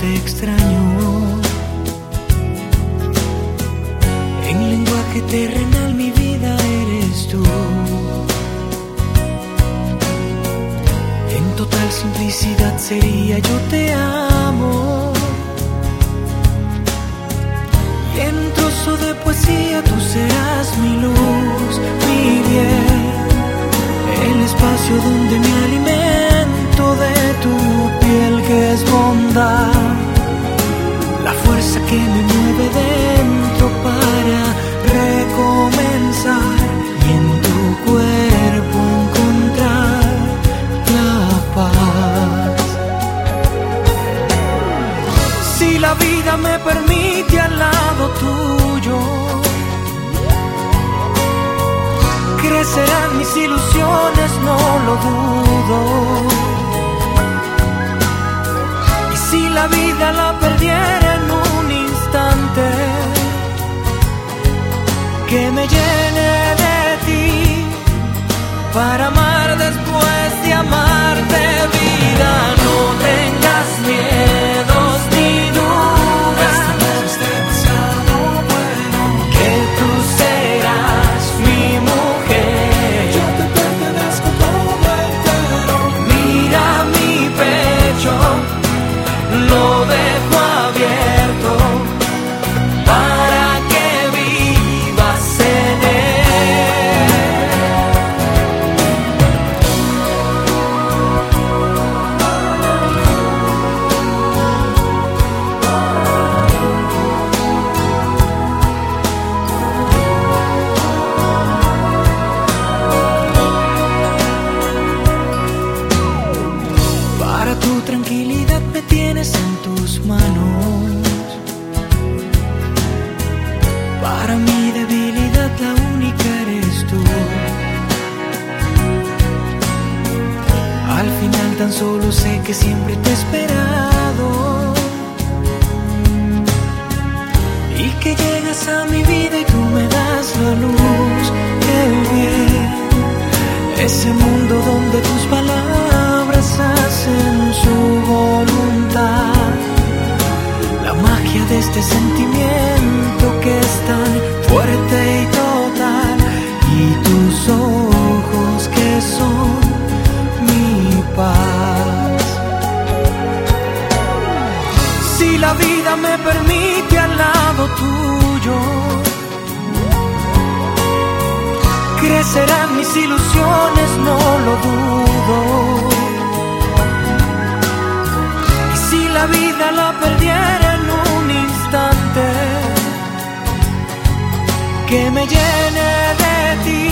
te extraño. En lenguaje terrenal mi vida eres tú. En total simplicidad sería yo te amo. Y en un trozo de poesía tú serás mi luz, mi bien. El espacio donde me alimento Y si la vida la perdiera en un instante, que me llene de ti para amar después de amarte, tan solo sé que siempre te he esperado. Y que llegas a mi vida y tú me das la luz, el bien. Ese mundo donde tus palabras hacen su voluntad. La magia de este sentimiento la vida me permite al lado tuyo crecerán mis ilusiones, no lo dudo. Y si la vida la perdiera en un instante, que me llene de ti